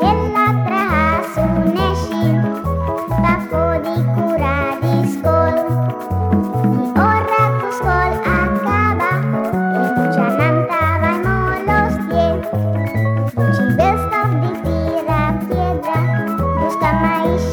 Hella tra ha su nechín bajo de cura de school. Y ora a pues school acaba y mucha nanta los pies. Muchí best of de tierra piedra busca maíz.